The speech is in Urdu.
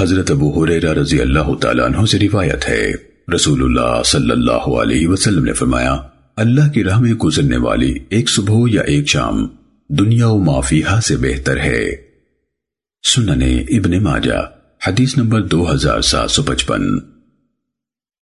حضرت ابو حریرہ رضی اللہ تعالیٰ عنہ سے روایت ہے۔ رسول اللہ صلی اللہ علیہ وسلم نے فرمایا، اللہ کی راہ میں گزرنے والی ایک صبح یا ایک شام دنیا و مافیہ سے بہتر ہے۔ سننے ابن ماجہ، حدیث نمبر دو ہزار سات سو پچپن۔